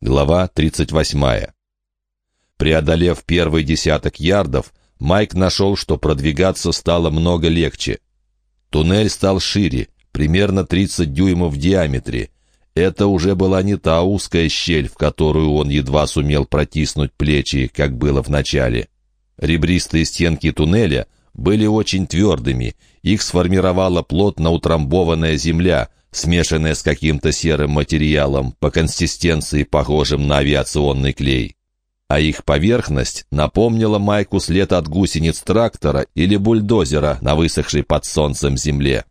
Глава 38. Преодолев первый десяток ярдов, Майк нашел, что продвигаться стало много легче. Туннель стал шире, примерно 30 дюймов в диаметре. Это уже была не та узкая щель, в которую он едва сумел протиснуть плечи, как было в начале. Ребристые стенки туннеля были очень твердыми, их сформировала плотно утрамбованная земля, смешанная с каким-то серым материалом, по консистенции похожим на авиационный клей. А их поверхность напомнила Майку след от гусениц трактора или бульдозера на высохшей под солнцем земле.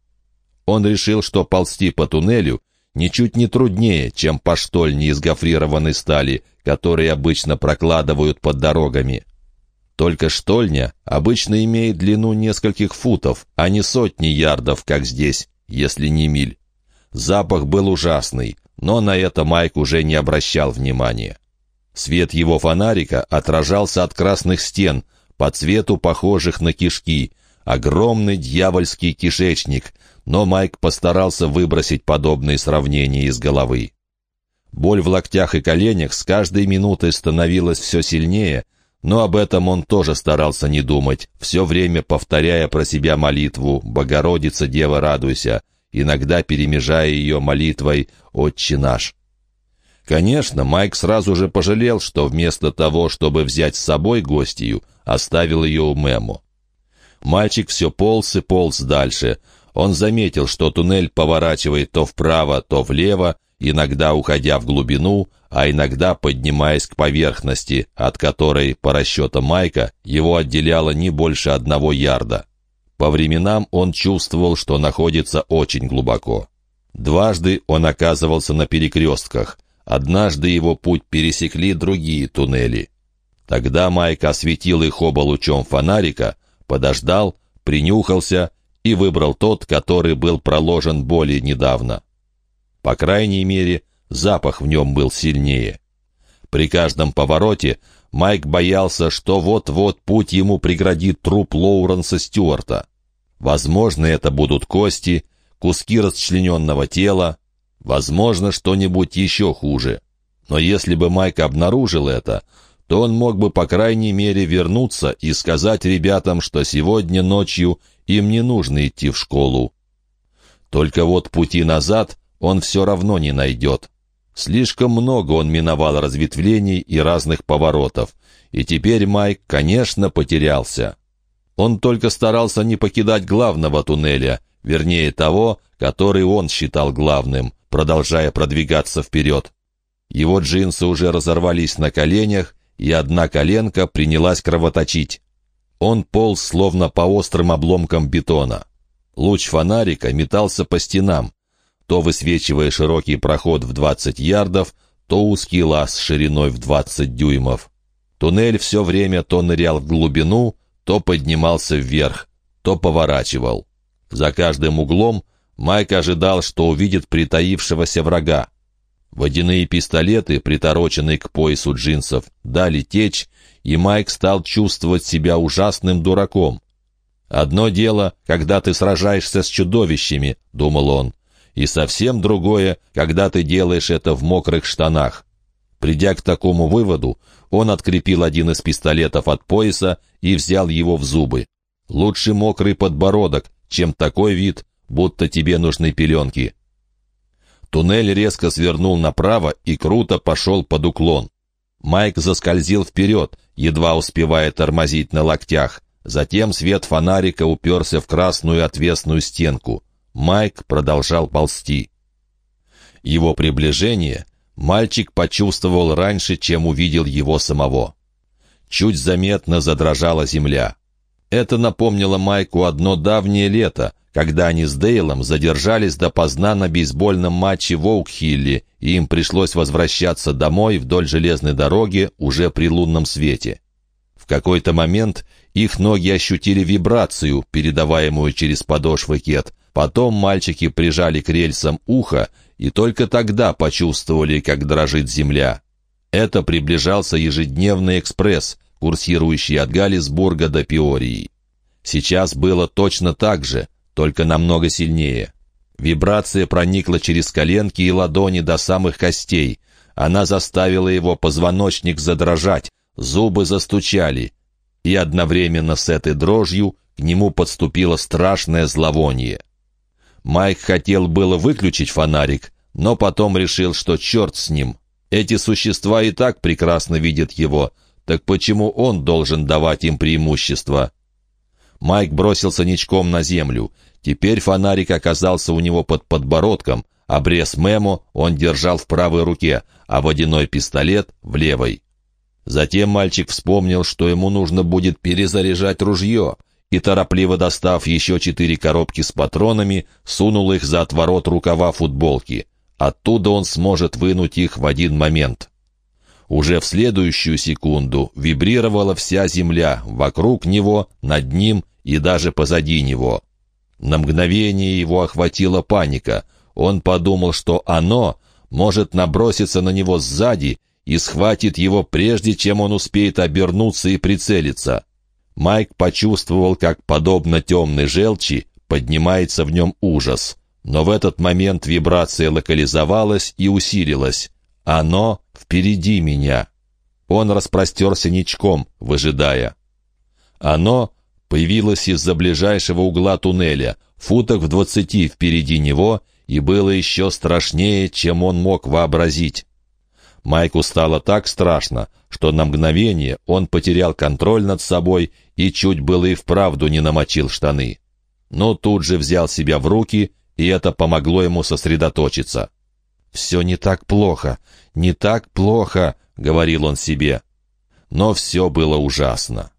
Он решил, что ползти по туннелю ничуть не труднее, чем по штольне из гофрированной стали, которые обычно прокладывают под дорогами. Только штольня обычно имеет длину нескольких футов, а не сотни ярдов, как здесь, если не миль. Запах был ужасный, но на это Майк уже не обращал внимания. Свет его фонарика отражался от красных стен, по цвету похожих на кишки, огромный дьявольский кишечник, но Майк постарался выбросить подобные сравнения из головы. Боль в локтях и коленях с каждой минутой становилась все сильнее, но об этом он тоже старался не думать, все время повторяя про себя молитву «Богородица, Дева, радуйся», иногда перемежая ее молитвой «Отче наш». Конечно, Майк сразу же пожалел, что вместо того, чтобы взять с собой гостью, оставил ее у Мэму. Мальчик все полз и полз дальше. Он заметил, что туннель поворачивает то вправо, то влево, иногда уходя в глубину, а иногда поднимаясь к поверхности, от которой, по расчетам Майка, его отделяло не больше одного ярда. По временам он чувствовал, что находится очень глубоко. Дважды он оказывался на перекрестках. Однажды его путь пересекли другие туннели. Тогда Майк осветил их оба лучом фонарика, подождал, принюхался и выбрал тот, который был проложен более недавно. По крайней мере, запах в нем был сильнее. При каждом повороте Майк боялся, что вот-вот путь ему преградит труп Лоуренса Стюарта. Возможно, это будут кости, куски расчлененного тела, возможно, что-нибудь еще хуже. Но если бы Майк обнаружил это, то он мог бы, по крайней мере, вернуться и сказать ребятам, что сегодня ночью им не нужно идти в школу. Только вот пути назад он все равно не найдет. Слишком много он миновал разветвлений и разных поворотов, и теперь Майк, конечно, потерялся. Он только старался не покидать главного туннеля, вернее того, который он считал главным, продолжая продвигаться вперед. Его джинсы уже разорвались на коленях, и одна коленка принялась кровоточить. Он полз словно по острым обломкам бетона. Луч фонарика метался по стенам то высвечивая широкий проход в 20 ярдов, то узкий лаз шириной в 20 дюймов. Туннель все время то нырял в глубину, то поднимался вверх, то поворачивал. За каждым углом Майк ожидал, что увидит притаившегося врага. Водяные пистолеты, притороченные к поясу джинсов, дали течь, и Майк стал чувствовать себя ужасным дураком. «Одно дело, когда ты сражаешься с чудовищами», — думал он, и совсем другое, когда ты делаешь это в мокрых штанах. Придя к такому выводу, он открепил один из пистолетов от пояса и взял его в зубы. Лучше мокрый подбородок, чем такой вид, будто тебе нужны пеленки. Туннель резко свернул направо и круто пошел под уклон. Майк заскользил вперед, едва успевая тормозить на локтях. Затем свет фонарика уперся в красную отвесную стенку. Майк продолжал ползти. Его приближение мальчик почувствовал раньше, чем увидел его самого. Чуть заметно задрожала земля. Это напомнило Майку одно давнее лето, когда они с Дейлом задержались допоздна на бейсбольном матче в Оукхилле, и им пришлось возвращаться домой вдоль железной дороги уже при лунном свете. В какой-то момент их ноги ощутили вибрацию, передаваемую через подошвы кет, Потом мальчики прижали к рельсам ухо и только тогда почувствовали, как дрожит земля. Это приближался ежедневный экспресс, курсирующий от Галлисбурга до Пиории. Сейчас было точно так же, только намного сильнее. Вибрация проникла через коленки и ладони до самых костей. она заставила его позвоночник задрожать, зубы застучали, и одновременно с этой дрожью к нему подступило страшное зловоние. Майк хотел было выключить фонарик, но потом решил, что черт с ним. Эти существа и так прекрасно видят его, так почему он должен давать им преимущество? Майк бросился ничком на землю. Теперь фонарик оказался у него под подбородком, обрез Мемо он держал в правой руке, а водяной пистолет — в левой. Затем мальчик вспомнил, что ему нужно будет перезаряжать ружье, и, торопливо достав еще четыре коробки с патронами, сунул их за отворот рукава футболки. Оттуда он сможет вынуть их в один момент. Уже в следующую секунду вибрировала вся земля вокруг него, над ним и даже позади него. На мгновение его охватила паника. Он подумал, что оно может наброситься на него сзади и схватит его прежде, чем он успеет обернуться и прицелиться. Майк почувствовал, как, подобно темной желчи, поднимается в нем ужас. Но в этот момент вибрация локализовалась и усилилась. Оно впереди меня. Он распростерся ничком, выжидая. Оно появилось из-за ближайшего угла туннеля, футок в двадцати впереди него, и было еще страшнее, чем он мог вообразить. Майку стало так страшно, что на мгновение он потерял контроль над собой и чуть было и вправду не намочил штаны. Но тут же взял себя в руки, и это помогло ему сосредоточиться. «Все не так плохо, не так плохо», — говорил он себе. Но все было ужасно.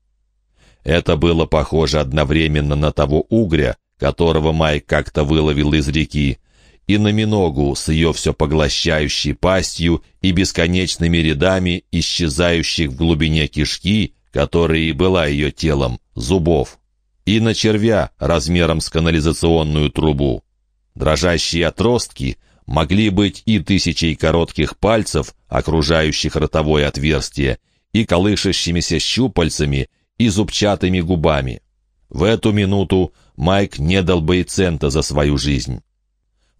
Это было похоже одновременно на того угря, которого Майк как-то выловил из реки, и на Миногу с ее все поглощающей пастью и бесконечными рядами исчезающих в глубине кишки, которая и была ее телом, зубов, и на червя размером с канализационную трубу. Дрожащие отростки могли быть и тысячей коротких пальцев, окружающих ротовое отверстие, и колышащимися щупальцами, и зубчатыми губами. В эту минуту Майк не дал бы и цента за свою жизнь.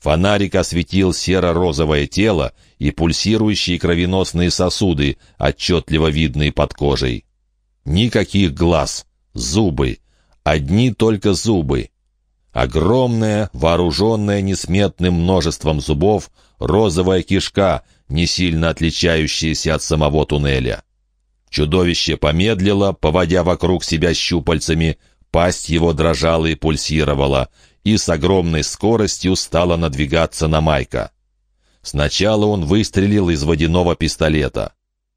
Фонарик осветил серо-розовое тело и пульсирующие кровеносные сосуды, отчетливо видные под кожей. Никаких глаз, зубы, одни только зубы. Огромная, вооруженная несметным множеством зубов, розовая кишка, не сильно отличающаяся от самого туннеля. Чудовище помедлило, поводя вокруг себя щупальцами, пасть его дрожала и пульсировала, и с огромной скоростью стала надвигаться на Майка. Сначала он выстрелил из водяного пистолета.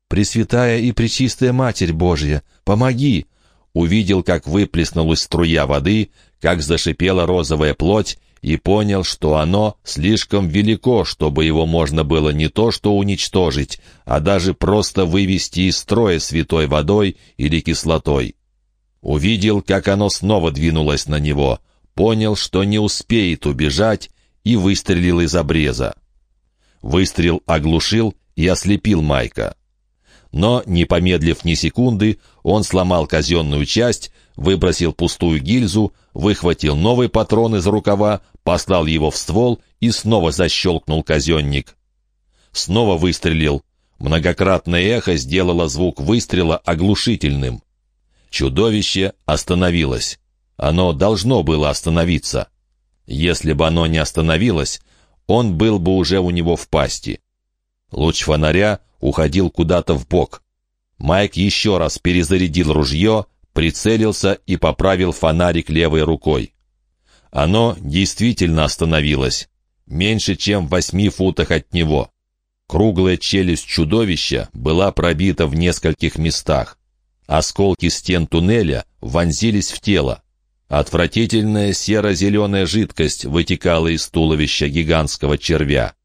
«Пресвятая и Пречистая Матерь Божья, помоги!» Увидел, как выплеснулась струя воды, как зашипела розовая плоть, и понял, что оно слишком велико, чтобы его можно было не то что уничтожить, а даже просто вывести из строя святой водой или кислотой. Увидел, как оно снова двинулось на него — понял, что не успеет убежать, и выстрелил из обреза. Выстрел оглушил и ослепил Майка. Но, не помедлив ни секунды, он сломал казенную часть, выбросил пустую гильзу, выхватил новый патрон из рукава, послал его в ствол и снова защелкнул казенник. Снова выстрелил. Многократное эхо сделало звук выстрела оглушительным. Чудовище остановилось. Оно должно было остановиться. Если бы оно не остановилось, он был бы уже у него в пасти. Луч фонаря уходил куда-то в бок. Майк еще раз перезарядил ружье, прицелился и поправил фонарик левой рукой. Оно действительно остановилось, меньше чем в восьми футах от него. Круглая челюсть чудовища была пробита в нескольких местах. Осколки стен туннеля вонзились в тело. Отвратительная серо-зеленая жидкость вытекала из туловища гигантского червя.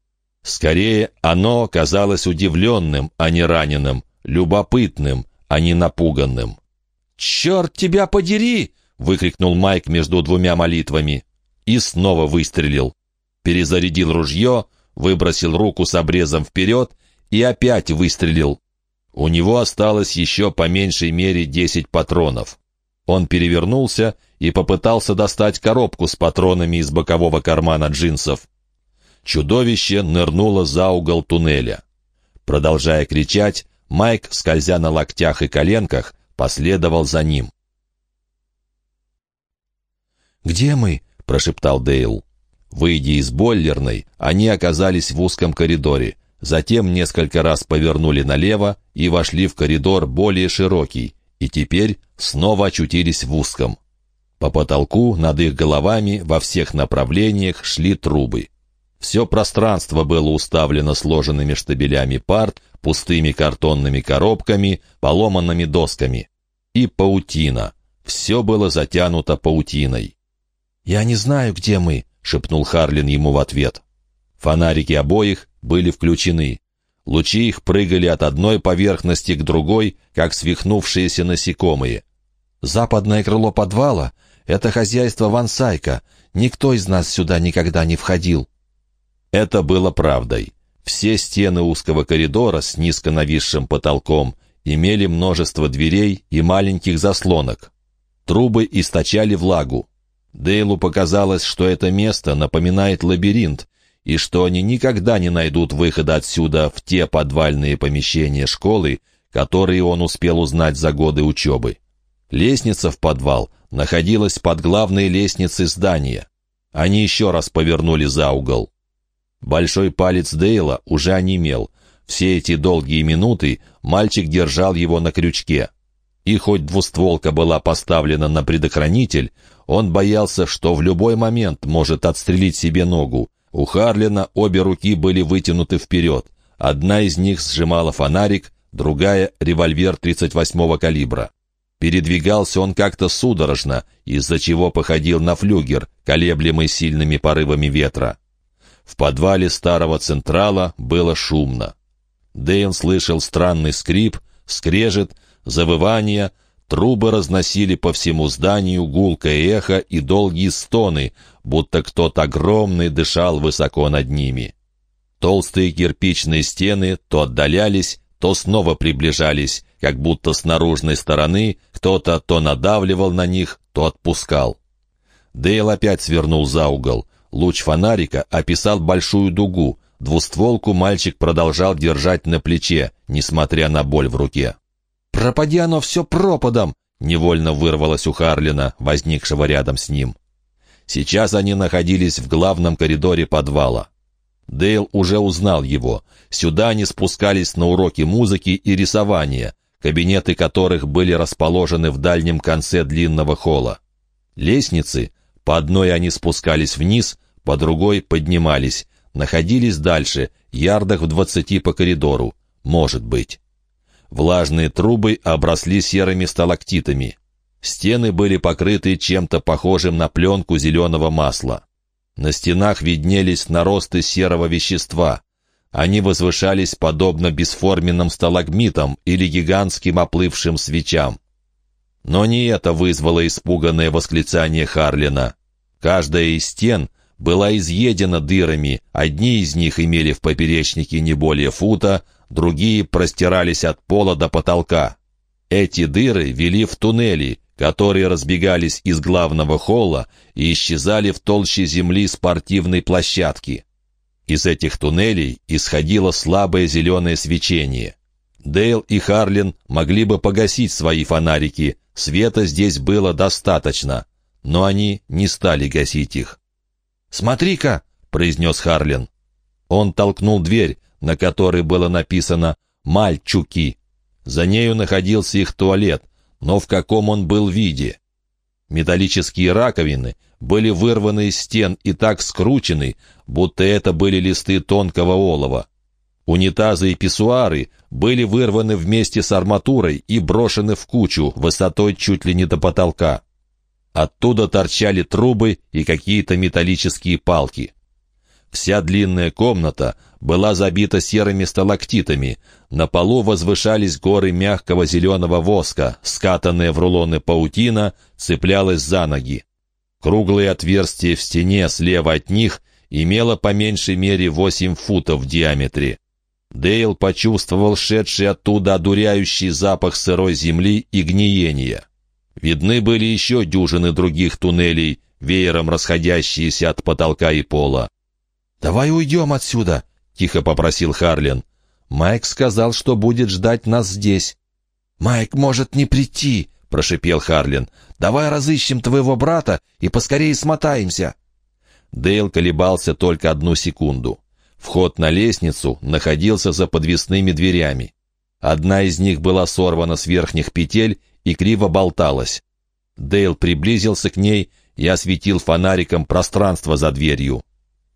Скорее, оно казалось удивленным, а не раненым, любопытным, а не напуганным. «Черт тебя подери!» — выкрикнул Майк между двумя молитвами. И снова выстрелил. Перезарядил ружье, выбросил руку с обрезом вперед и опять выстрелил. У него осталось еще по меньшей мере десять патронов. Он перевернулся и попытался достать коробку с патронами из бокового кармана джинсов. Чудовище нырнуло за угол туннеля. Продолжая кричать, Майк, скользя на локтях и коленках, последовал за ним. «Где мы?» — прошептал Дейл. Выйдя из бойлерной, они оказались в узком коридоре. Затем несколько раз повернули налево и вошли в коридор более широкий, и теперь снова очутились в узком. По потолку над их головами во всех направлениях шли трубы. Все пространство было уставлено сложенными штабелями парт, пустыми картонными коробками, поломанными досками. И паутина. Все было затянуто паутиной. «Я не знаю, где мы», — шепнул Харлин ему в ответ. Фонарики обоих были включены. Лучи их прыгали от одной поверхности к другой, как свихнувшиеся насекомые. «Западное крыло подвала — это хозяйство Вансайка. Никто из нас сюда никогда не входил». Это было правдой. Все стены узкого коридора с низко нависшим потолком имели множество дверей и маленьких заслонок. Трубы источали влагу. Дейлу показалось, что это место напоминает лабиринт, и что они никогда не найдут выхода отсюда в те подвальные помещения школы, которые он успел узнать за годы учебы. Лестница в подвал находилась под главной лестницей здания. Они еще раз повернули за угол. Большой палец Дейла уже онемел. Все эти долгие минуты мальчик держал его на крючке. И хоть двустволка была поставлена на предохранитель, он боялся, что в любой момент может отстрелить себе ногу, у Харлина обе руки были вытянуты вперед. Одна из них сжимала фонарик, другая — револьвер 38-го калибра. Передвигался он как-то судорожно, из-за чего походил на флюгер, колеблемый сильными порывами ветра. В подвале старого Централа было шумно. Дэйн слышал странный скрип, скрежет, завывание — Трубы разносили по всему зданию гулкое эхо и долгие стоны, будто кто-то огромный дышал высоко над ними. Толстые кирпичные стены то отдалялись, то снова приближались, как будто с наружной стороны кто-то то надавливал на них, то отпускал. Дейл опять свернул за угол. Луч фонарика описал большую дугу. Двустволку мальчик продолжал держать на плече, несмотря на боль в руке. «Пропади оно все пропадом!» — невольно вырвалось у Харлина, возникшего рядом с ним. Сейчас они находились в главном коридоре подвала. Дейл уже узнал его. Сюда они спускались на уроки музыки и рисования, кабинеты которых были расположены в дальнем конце длинного холла. Лестницы, по одной они спускались вниз, по другой поднимались, находились дальше, ярдах в двадцати по коридору, может быть. Влажные трубы обросли серыми сталактитами. Стены были покрыты чем-то похожим на пленку зеленого масла. На стенах виднелись наросты серого вещества. Они возвышались подобно бесформенным сталагмитам или гигантским оплывшим свечам. Но не это вызвало испуганное восклицание Харлина. Каждая из стен была изъедена дырами, одни из них имели в поперечнике не более фута, другие простирались от пола до потолка. Эти дыры вели в туннели, которые разбегались из главного холла и исчезали в толще земли спортивной площадки. Из этих туннелей исходило слабое зеленое свечение. Дейл и Харлин могли бы погасить свои фонарики, света здесь было достаточно, но они не стали гасить их. «Смотри-ка!» — произнес Харлин. Он толкнул дверь, на которой было написано «Мальчуки». За нею находился их туалет, но в каком он был виде. Металлические раковины были вырваны из стен и так скручены, будто это были листы тонкого олова. Унитазы и писсуары были вырваны вместе с арматурой и брошены в кучу высотой чуть ли не до потолка. Оттуда торчали трубы и какие-то металлические палки. Вся длинная комната была забита серыми сталактитами. На полу возвышались горы мягкого зеленого воска, скатанная в рулоны паутина, цеплялась за ноги. Круглое отверстие в стене слева от них имело по меньшей мере восемь футов в диаметре. Дейл почувствовал шедший оттуда одуряющий запах сырой земли и гниения. Видны были еще дюжины других туннелей, веером расходящиеся от потолка и пола. «Давай уйдем отсюда», — тихо попросил Харлин. Майк сказал, что будет ждать нас здесь». «Майк может не прийти», — прошипел Харлин. «Давай разыщем твоего брата и поскорее смотаемся». Дейл колебался только одну секунду. Вход на лестницу находился за подвесными дверями. Одна из них была сорвана с верхних петель и криво болталась. Дейл приблизился к ней и осветил фонариком пространство за дверью.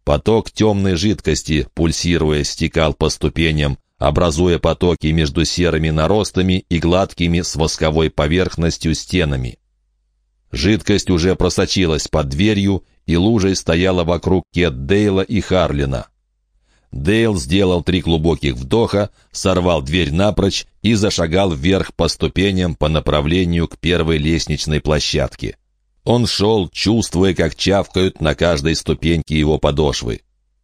Поток темной жидкости, пульсируя, стекал по ступеням, образуя потоки между серыми наростами и гладкими с восковой поверхностью стенами. Жидкость уже просочилась под дверью, и лужей стояла вокруг Кет Дейла и Харлина. Дейл сделал три глубоких вдоха, сорвал дверь напрочь и зашагал вверх по ступеням по направлению к первой лестничной площадке. Он шел, чувствуя, как чавкают на каждой ступеньке его подошвы.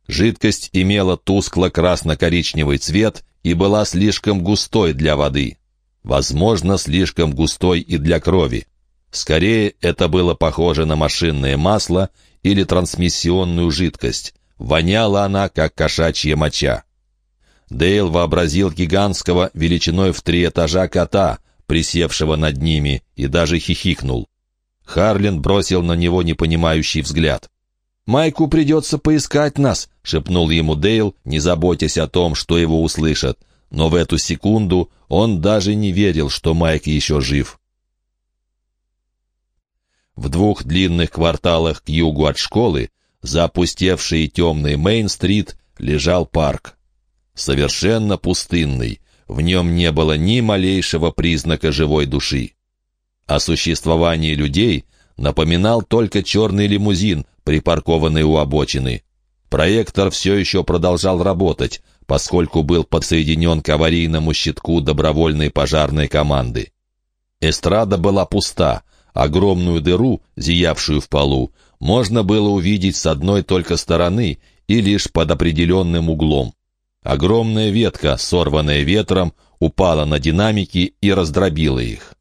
Жидкость имела тускло-красно-коричневый цвет и была слишком густой для воды. Возможно, слишком густой и для крови. Скорее, это было похоже на машинное масло или трансмиссионную жидкость. Воняла она, как кошачья моча. Дейл вообразил гигантского величиной в три этажа кота, присевшего над ними, и даже хихикнул. Харлин бросил на него непонимающий взгляд. «Майку придется поискать нас», — шепнул ему Дейл, не заботясь о том, что его услышат. Но в эту секунду он даже не верил, что Майк еще жив. В двух длинных кварталах к югу от школы, за опустевшей темной Мейн-стрит, лежал парк. Совершенно пустынный, в нем не было ни малейшего признака живой души. О существовании людей напоминал только черный лимузин, припаркованный у обочины. Проектор все еще продолжал работать, поскольку был подсоединен к аварийному щитку добровольной пожарной команды. Эстрада была пуста, огромную дыру, зиявшую в полу, можно было увидеть с одной только стороны и лишь под определенным углом. Огромная ветка, сорванная ветром, упала на динамики и раздробила их.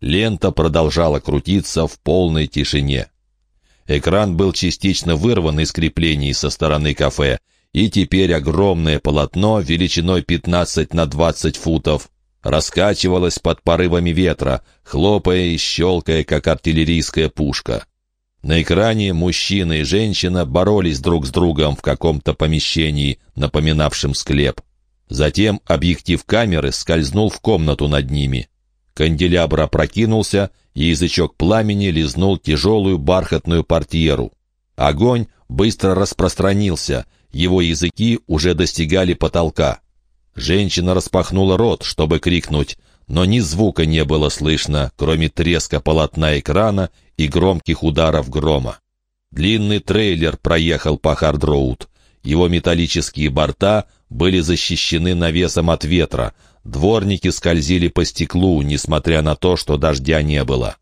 Лента продолжала крутиться в полной тишине. Экран был частично вырван из креплений со стороны кафе, и теперь огромное полотно величиной 15 на 20 футов раскачивалось под порывами ветра, хлопая и щелкая, как артиллерийская пушка. На экране мужчина и женщина боролись друг с другом в каком-то помещении, напоминавшем склеп. Затем объектив камеры скользнул в комнату над ними. Канделябр опрокинулся, и язычок пламени лизнул тяжелую бархатную портьеру. Огонь быстро распространился, его языки уже достигали потолка. Женщина распахнула рот, чтобы крикнуть, но ни звука не было слышно, кроме треска полотна экрана и громких ударов грома. Длинный трейлер проехал по Хард-Роуд. Его металлические борта были защищены навесом от ветра, Дворники скользили по стеклу, несмотря на то, что дождя не было.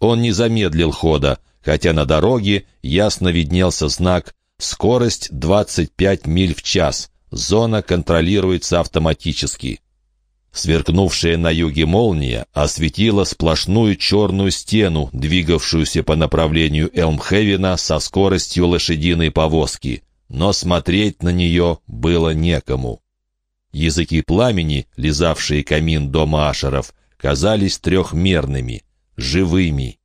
Он не замедлил хода, хотя на дороге ясно виднелся знак «Скорость 25 миль в час. Зона контролируется автоматически». Сверкнувшая на юге молния осветила сплошную черную стену, двигавшуюся по направлению Элмхевена со скоростью лошадиной повозки, но смотреть на нее было некому. Языки пламени, лизавшие камин дома Ашеров, казались трехмерными, живыми.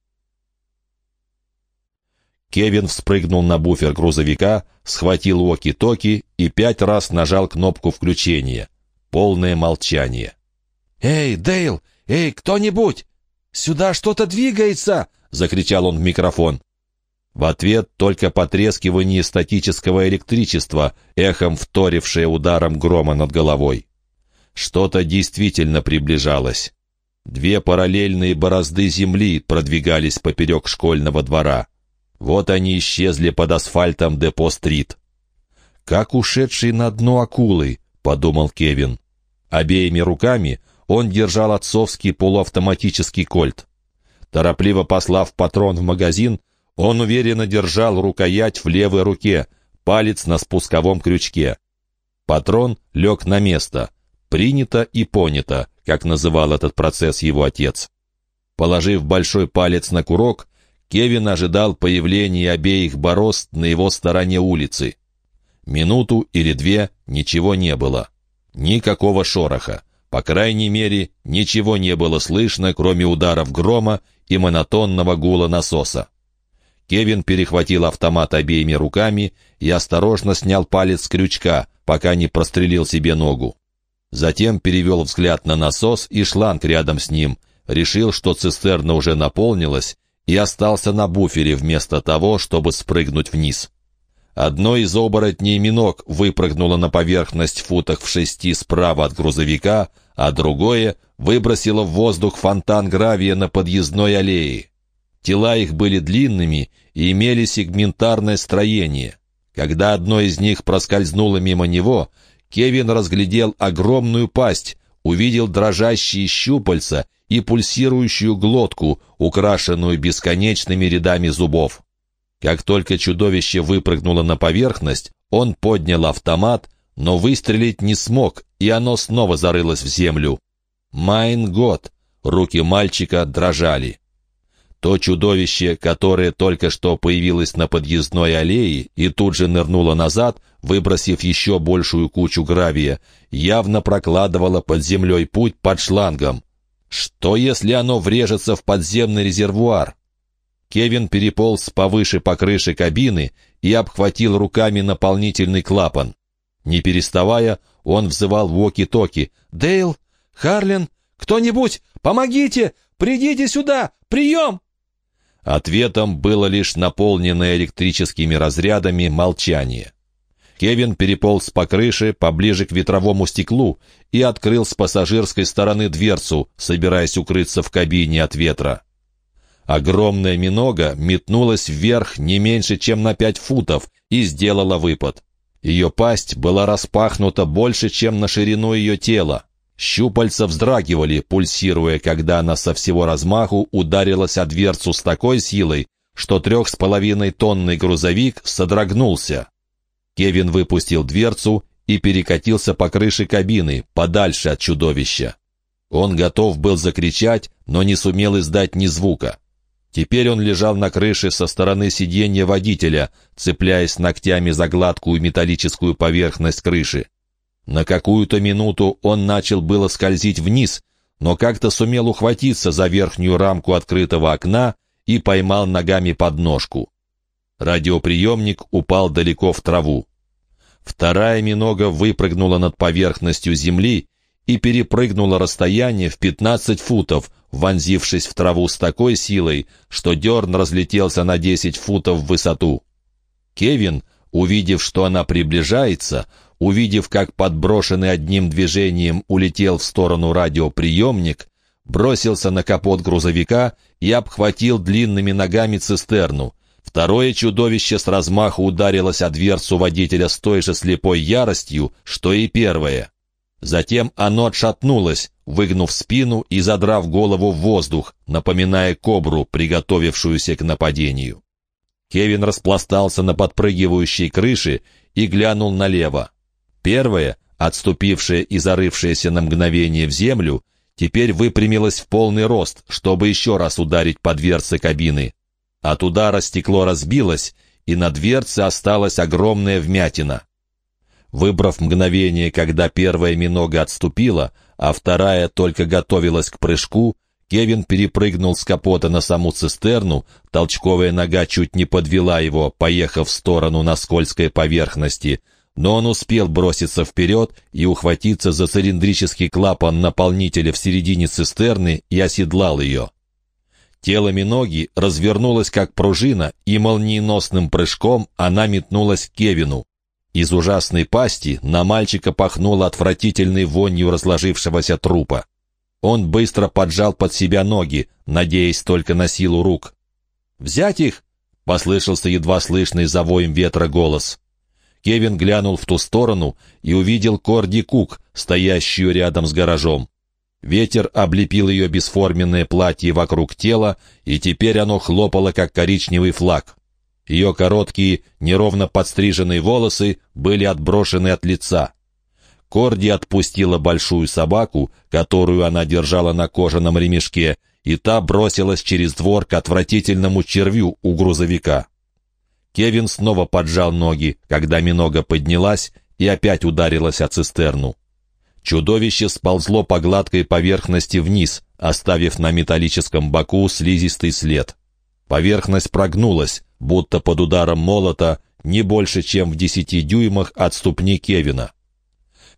Кевин вспрыгнул на буфер грузовика, схватил уоки-токи и пять раз нажал кнопку включения. Полное молчание. «Эй, Дейл! Эй, кто-нибудь! Сюда что-то двигается!» — закричал он в микрофон. В ответ только потрескивание статического электричества, эхом вторившее ударом грома над головой. Что-то действительно приближалось. Две параллельные борозды земли продвигались поперек школьного двора. Вот они исчезли под асфальтом Депо-стрит. «Как ушедший на дно акулы», — подумал Кевин. Обеими руками он держал отцовский полуавтоматический кольт. Торопливо послав патрон в магазин, он уверенно держал рукоять в левой руке, палец на спусковом крючке. Патрон лег на место. Принято и понято, как называл этот процесс его отец. Положив большой палец на курок, Кевин ожидал появления обеих борозд на его стороне улицы. Минуту или две ничего не было. Никакого шороха. По крайней мере, ничего не было слышно, кроме ударов грома и монотонного гула насоса. Кевин перехватил автомат обеими руками и осторожно снял палец с крючка, пока не прострелил себе ногу. Затем перевел взгляд на насос и шланг рядом с ним, решил, что цистерна уже наполнилась, и остался на буфере вместо того, чтобы спрыгнуть вниз. Одно из оборотней миног выпрыгнуло на поверхность футах в шести справа от грузовика, а другое выбросило в воздух фонтан гравия на подъездной аллее. Тела их были длинными и имели сегментарное строение. Когда одно из них проскользнуло мимо него, Кевин разглядел огромную пасть, увидел дрожащие щупальца и пульсирующую глотку, украшенную бесконечными рядами зубов. Как только чудовище выпрыгнуло на поверхность, он поднял автомат, но выстрелить не смог, и оно снова зарылось в землю. «Майн год!» Руки мальчика дрожали. То чудовище, которое только что появилось на подъездной аллее и тут же нырнуло назад, выбросив еще большую кучу гравия, явно прокладывало под землей путь под шлангом. Что, если оно врежется в подземный резервуар? Кевин переполз повыше по крыше кабины и обхватил руками наполнительный клапан. Не переставая, он взывал воки-токи. «Дейл! Харлин! Кто-нибудь! Помогите! Придите сюда! Прием!» Ответом было лишь наполненное электрическими разрядами молчание. Кевин переполз по крыше поближе к ветровому стеклу и открыл с пассажирской стороны дверцу, собираясь укрыться в кабине от ветра. Огромная минога метнулась вверх не меньше, чем на пять футов, и сделала выпад. Ее пасть была распахнута больше, чем на ширину ее тела. Щупальца вздрагивали, пульсируя, когда она со всего размаху ударилась о дверцу с такой силой, что трех с половиной тонный грузовик содрогнулся. Кевин выпустил дверцу и перекатился по крыше кабины, подальше от чудовища. Он готов был закричать, но не сумел издать ни звука. Теперь он лежал на крыше со стороны сиденья водителя, цепляясь ногтями за гладкую металлическую поверхность крыши. На какую-то минуту он начал было скользить вниз, но как-то сумел ухватиться за верхнюю рамку открытого окна и поймал ногами подножку. Радиоприемник упал далеко в траву. Вторая минога выпрыгнула над поверхностью земли и перепрыгнула расстояние в 15 футов, вонзившись в траву с такой силой, что дерн разлетелся на 10 футов в высоту. Кевин, увидев, что она приближается, увидев, как подброшенный одним движением улетел в сторону радиоприемник, бросился на капот грузовика и обхватил длинными ногами цистерну. Второе чудовище с размаху ударилось о дверцу водителя с той же слепой яростью, что и первое. Затем оно отшатнулось, выгнув спину и задрав голову в воздух, напоминая кобру, приготовившуюся к нападению. Кевин распластался на подпрыгивающей крыше и глянул налево. Первое, отступившее и зарывшееся на мгновение в землю, теперь выпрямилось в полный рост, чтобы еще раз ударить по дверце кабины. От удара стекло разбилось, и на дверце осталась огромная вмятина. Выбрав мгновение, когда первая минога отступила, а вторая только готовилась к прыжку, Кевин перепрыгнул с капота на саму цистерну, толчковая нога чуть не подвела его, поехав в сторону на скользкой поверхности — но он успел броситься вперед и ухватиться за цилиндрический клапан наполнителя в середине цистерны и оседлал ее. Тело Миноги развернулось как пружина, и молниеносным прыжком она метнулась к Кевину. Из ужасной пасти на мальчика пахнуло отвратительной вонью разложившегося трупа. Он быстро поджал под себя ноги, надеясь только на силу рук. «Взять их!» — послышался едва слышный за воем ветра голос. Кевин глянул в ту сторону и увидел Корди Кук, стоящую рядом с гаражом. Ветер облепил ее бесформенное платье вокруг тела, и теперь оно хлопало, как коричневый флаг. Ее короткие, неровно подстриженные волосы были отброшены от лица. Корди отпустила большую собаку, которую она держала на кожаном ремешке, и та бросилась через двор к отвратительному червю у грузовика. Кевин снова поджал ноги, когда Минога поднялась и опять ударилась о цистерну. Чудовище сползло по гладкой поверхности вниз, оставив на металлическом боку слизистый след. Поверхность прогнулась, будто под ударом молота, не больше, чем в десяти дюймах от ступни Кевина.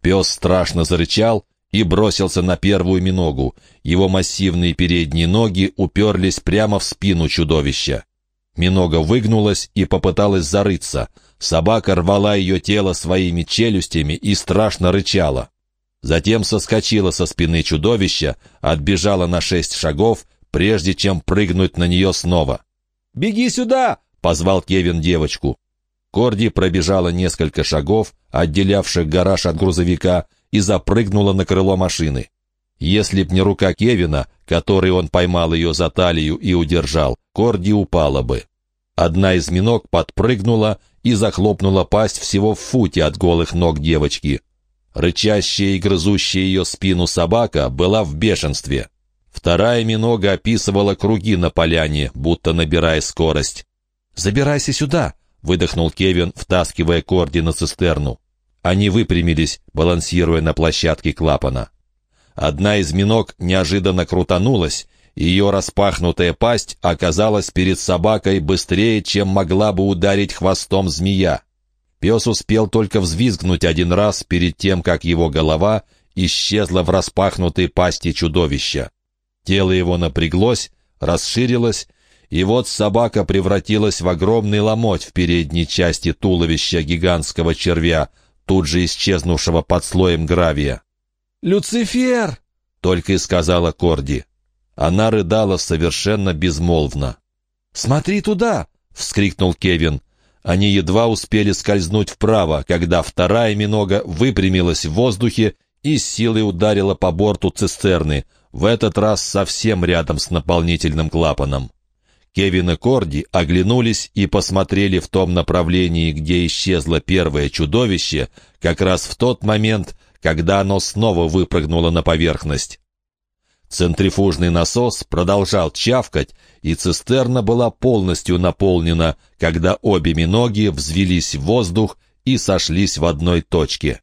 Пес страшно зарычал и бросился на первую миногу. Его массивные передние ноги уперлись прямо в спину чудовища. Минога выгнулась и попыталась зарыться. Собака рвала ее тело своими челюстями и страшно рычала. Затем соскочила со спины чудовища, отбежала на шесть шагов, прежде чем прыгнуть на нее снова. «Беги сюда!» — позвал Кевин девочку. Корди пробежала несколько шагов, отделявших гараж от грузовика, и запрыгнула на крыло машины. Если б не рука Кевина, которой он поймал ее за талию и удержал, Корди упала бы. Одна из миног подпрыгнула и захлопнула пасть всего в футе от голых ног девочки. Рычащая и грызущая ее спину собака была в бешенстве. Вторая минога описывала круги на поляне, будто набирая скорость. «Забирайся сюда!» — выдохнул Кевин, втаскивая Корди на цистерну. Они выпрямились, балансируя на площадке клапана. Одна из миног неожиданно крутанулась, и ее распахнутая пасть оказалась перед собакой быстрее, чем могла бы ударить хвостом змея. Пес успел только взвизгнуть один раз перед тем, как его голова исчезла в распахнутой пасти чудовища. Тело его напряглось, расширилось, и вот собака превратилась в огромный ломоть в передней части туловища гигантского червя, тут же исчезнувшего под слоем гравия. «Люцифер!» — только и сказала Корди. Она рыдала совершенно безмолвно. «Смотри туда!» — вскрикнул Кевин. Они едва успели скользнуть вправо, когда вторая минога выпрямилась в воздухе и силой ударила по борту цистерны, в этот раз совсем рядом с наполнительным клапаном. Кевин и Корди оглянулись и посмотрели в том направлении, где исчезло первое чудовище, как раз в тот момент, когда оно снова выпрыгнуло на поверхность. Центрифужный насос продолжал чавкать, и цистерна была полностью наполнена, когда обе ноги взвелись в воздух и сошлись в одной точке.